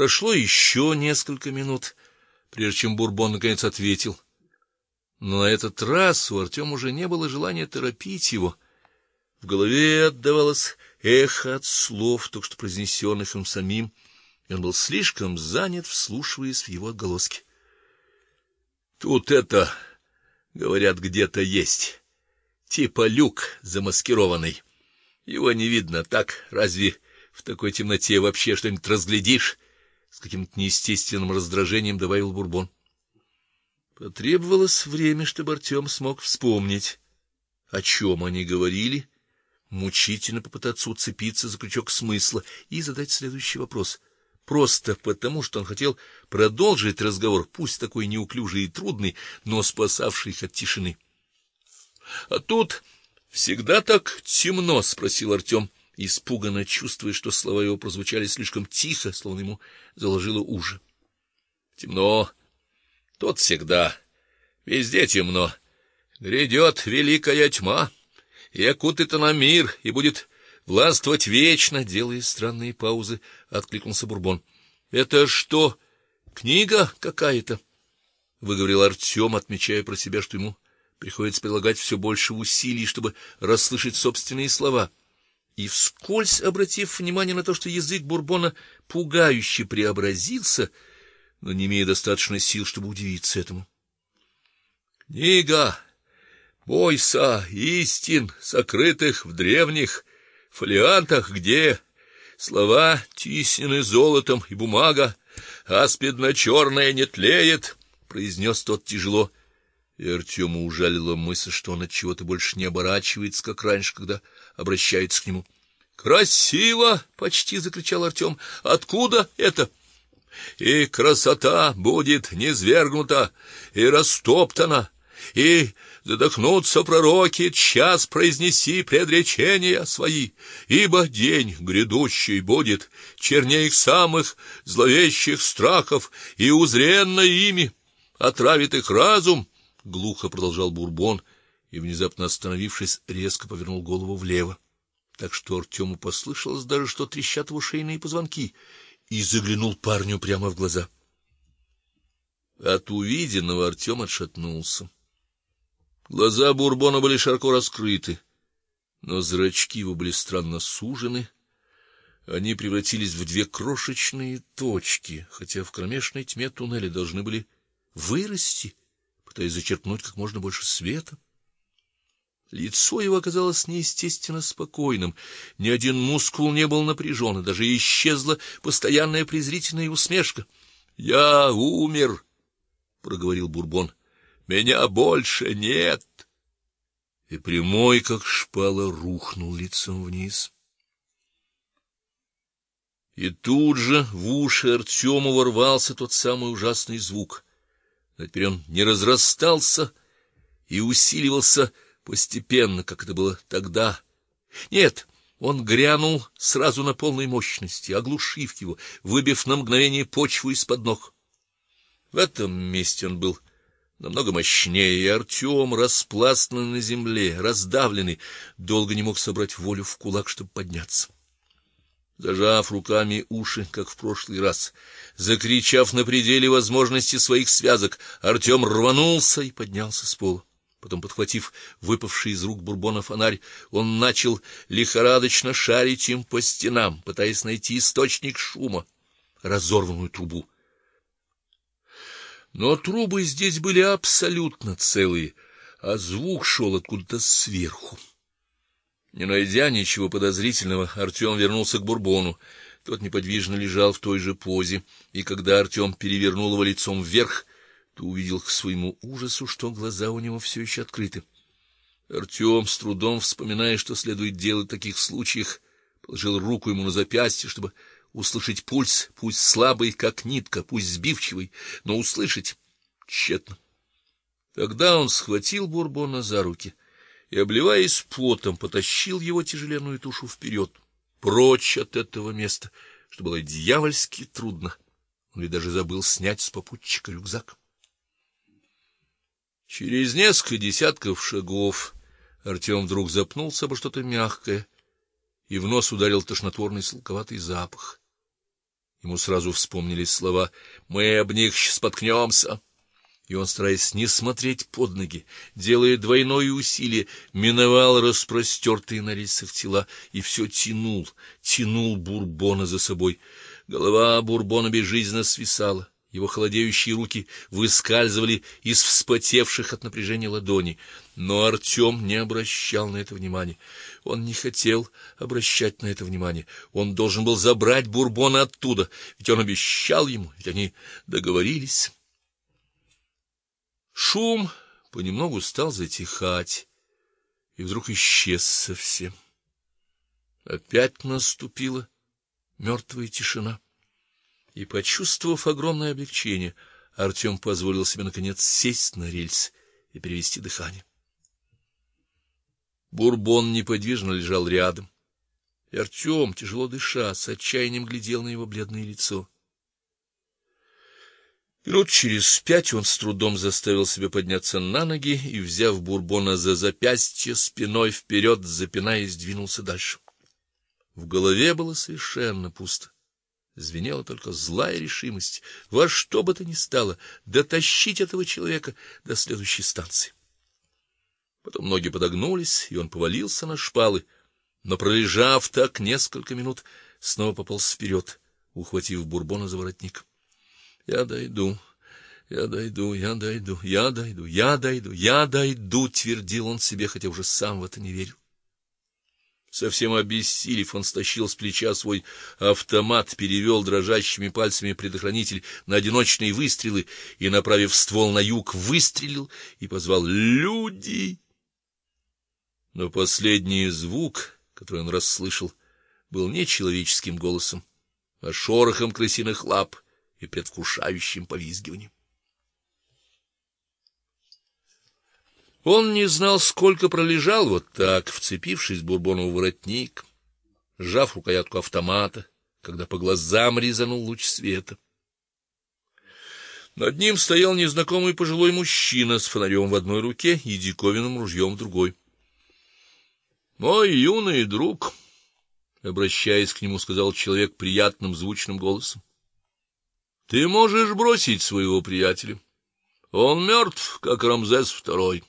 Прошло еще несколько минут, прежде чем Бурбон наконец ответил. Но на этот раз у Артема уже не было желания торопить его. В голове отдавалось эхо от слов, только что произнесенных им самим, и он был слишком занят, вслушиваясь в его отголоски. Тут это, говорят, где-то есть. Типа люк замаскированный. Его не видно, так разве в такой темноте вообще что-нибудь разглядишь? С каким-то неестественным раздражением добавил Бурбон. Потребовалось время, чтобы Артем смог вспомнить, о чем они говорили, мучительно попытаться уцепиться за крючок смысла и задать следующий вопрос. Просто потому, что он хотел продолжить разговор, пусть такой неуклюжий и трудный, но спасавший их от тишины. А тут всегда так темно, спросил Артем испуганно чувствуя, что слова его прозвучали слишком тихо, словно ему заложило уши. Темно. Тут всегда. Везде темно. Грядет великая тьма, и окутает она мир, и будет властвовать вечно, делая странные паузы, откликнулся Бурбон. Это что, книга какая-то? выговорил Артем, отмечая про себя, что ему приходится прилагать все больше усилий, чтобы расслышать собственные слова и вскользь обратив внимание на то, что язык Бурбона пугающе преобразился, но не имея достаточно сил, чтобы удивиться этому. Книга бойся истин, сокрытых в древних фолиантах, где слова тиснены золотом и бумага аспидно-черная не тлеет, произнес тот тяжело. И Артему ужалила мысль, что он от чего-то больше не оборачивается, как раньше, когда обращается к нему. Красиво, почти закричал Артем. Откуда это? И красота будет низвергнута и растоптана, и задохнутся пророки, час произнеси предречения свои, ибо день грядущий будет черней их самых зловещих страхов, и узренно ими отравит их разум глухо продолжал Бурбон и внезапно остановившись, резко повернул голову влево, так что Артему послышалось даже, что трещат его шейные позвонки, и заглянул парню прямо в глаза. От увиденного Артем отшатнулся. Глаза Бурбона были широко раскрыты, но зрачки его были странно сужены. Они превратились в две крошечные точки, хотя в кромешной тьме туннеля должны были вырасти пытаясь зачерпнуть как можно больше света. Лицо его оказалось неестественно спокойным, ни один мускул не был напряжен, и даже исчезла постоянная презрительная усмешка. "Я умер", проговорил Бурбон. "Меня больше нет". И прямой, как шпала, рухнул лицом вниз. И тут же в уши Артему ворвался тот самый ужасный звук но теперь он не разрастался и усиливался постепенно, как это было тогда. Нет, он грянул сразу на полной мощности, оглушив его, выбив на мгновение почву из-под ног. В этом месте он был намного мощнее, и Артем, распластанный на земле, раздавленный, долго не мог собрать волю в кулак, чтобы подняться. Зажав руками уши, как в прошлый раз, закричав на пределе возможности своих связок, Артем рванулся и поднялся с пола. Потом, подхватив выпавший из рук бурбона фонарь, он начал лихорадочно шарить им по стенам, пытаясь найти источник шума, разорванную трубу. Но трубы здесь были абсолютно целые, а звук шел откуда-то сверху. Не найдя ничего подозрительного, Артем вернулся к Бурбону. Тот неподвижно лежал в той же позе, и когда Артем перевернул его лицом вверх, то увидел к своему ужасу, что глаза у него все еще открыты. Артем, с трудом вспоминая, что следует делать в таких случаях, положил руку ему на запястье, чтобы услышать пульс, пусть слабый, как нитка, пусть сбивчивый, но услышать тщетно. Тогда он схватил Бурбона за руки и, обливаясь потом, потащил его тяжеленную тушу вперед, прочь от этого места, что было дьявольски трудно. Он ведь даже забыл снять с попутчика рюкзак. Через несколько десятков шагов Артем вдруг запнулся обо что-то мягкое, и в нос ударил тошнотворный сладковатый запах. Ему сразу вспомнились слова: "Мы об них споткнемся». И он, стараясь не смотреть под ноги, делая двойное усилие, миновал распростертые на рельсах тела и все тянул, тянул Бурбона за собой. Голова Бурбона безжизненно свисала. Его холодеющие руки выскальзывали из вспотевших от напряжения ладоней, но Артем не обращал на это внимания. Он не хотел обращать на это внимания. Он должен был забрать Бурбона оттуда, ведь он обещал ему, ведь они договорились. Шум понемногу стал затихать и вдруг исчез совсем. Опять наступила мертвая тишина. И почувствовав огромное облегчение, Артем позволил себе наконец сесть на рельс и перевести дыхание. Бурбон неподвижно лежал рядом, и Артем, тяжело дыша, с отчаянием глядел на его бледное лицо. Минут через пять он с трудом заставил себя подняться на ноги и, взяв Бурбона за запястье, спиной вперед, запинаясь, двинулся дальше. В голове было совершенно пусто звенела только злая решимость во что бы то ни стало дотащить этого человека до следующей станции. Потом ноги подогнулись, и он повалился на шпалы, но пролежав так несколько минут, снова пополз вперед, ухватив Бурбона за воротник. Я дойду. Я дойду, я дойду, я дойду, я дойду, я дойду, твердил он себе, хотя уже сам в это не верил. Совсем обессилев, он стащил с плеча свой автомат, перевел дрожащими пальцами предохранитель на одиночные выстрелы и, направив ствол на юг, выстрелил и позвал: "Люди!" Но последний звук, который он расслышал, был не человеческим голосом, а шорохом крысиных лап и предвкушающим повизгиванием. Он не знал, сколько пролежал вот так, вцепившись Бурбону в воротник, сжав рукоятку автомата, когда по глазам резанул луч света. Над ним стоял незнакомый пожилой мужчина с фонарем в одной руке и диковинным ружьем в другой. "Мой юный друг", обращаясь к нему, сказал человек приятным звучным голосом. "Ты можешь бросить своего приятеля. Он мертв, как Рамзес второй.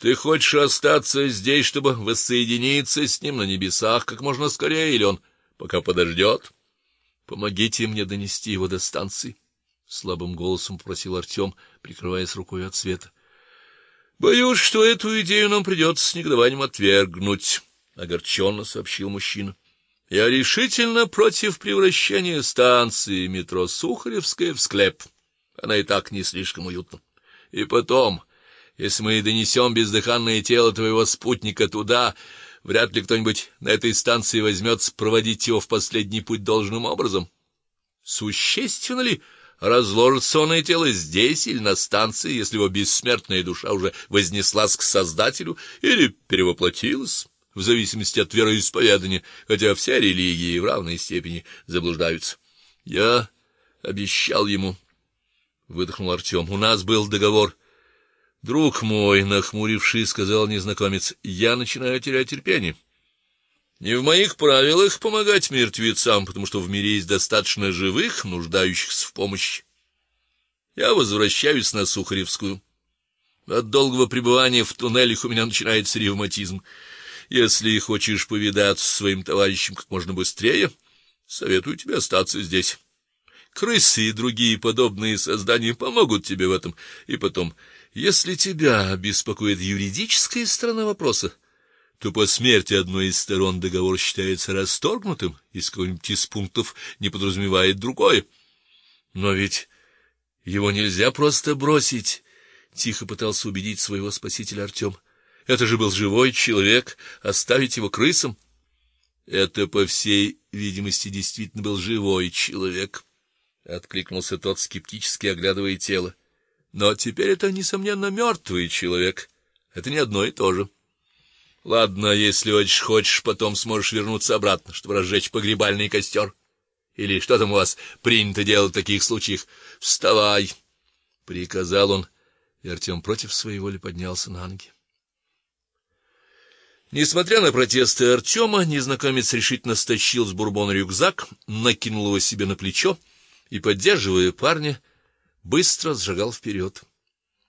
Ты хочешь остаться здесь, чтобы воссоединиться с ним на небесах как можно скорее, или он пока подождет? Помогите мне донести его до станции, слабым голосом попросил Артем, прикрываясь рукой от света. Боюсь, что эту идею нам придется с негодованием отвергнуть, огорченно сообщил мужчина. Я решительно против превращения станции метро Сухаревская в склеп. Она и так не слишком уютна. И потом, если мы донесем бездыханное тело твоего спутника туда, вряд ли кто-нибудь на этой станции возьмется проводить его в последний путь должным образом. Существенно ли разложится он и тело здесь или на станции, если его бессмертная душа уже вознеслась к Создателю или перевоплотилась? В зависимости от вероисповедания, хотя все религии в равной степени заблуждаются. Я обещал ему, выдохнул Артем. У нас был договор Друг мой, нахмурившись, сказал незнакомец: "Я начинаю терять терпение. Не в моих правилах помогать мертвецам, потому что в мире есть достаточно живых, нуждающихся в помощи. Я возвращаюсь на Сухаревскую. От долгого пребывания в туннелях у меня начинается ревматизм. Если хочешь повидаться со своим товарищем как можно быстрее, советую тебе остаться здесь. Крысы и другие подобные создания помогут тебе в этом. И потом если тебя беспокоит юридическая сторона вопроса, то по смерти одной из сторон договор считается расторгнутым, если какой-нибудь из пунктов не подразумевает другое. Но ведь его нельзя просто бросить, тихо пытался убедить своего спасителя Артем. Это же был живой человек, оставить его крысам? Это, по всей видимости, действительно был живой человек, откликнулся тот скептически оглядывая тело. Но теперь это несомненно мертвый человек. Это не одно и то же. Ладно, если очень хочешь, потом сможешь вернуться обратно, чтобы разжечь погребальный костер. Или что там у вас принято делать в таких случаях? Вставай, приказал он, и Артем против своей воли поднялся на ноги. Несмотря на протесты Артема, незнакомец решительно стащил с бурбона рюкзак, накинул его себе на плечо и, поддерживая парня, быстро сжигал вперед.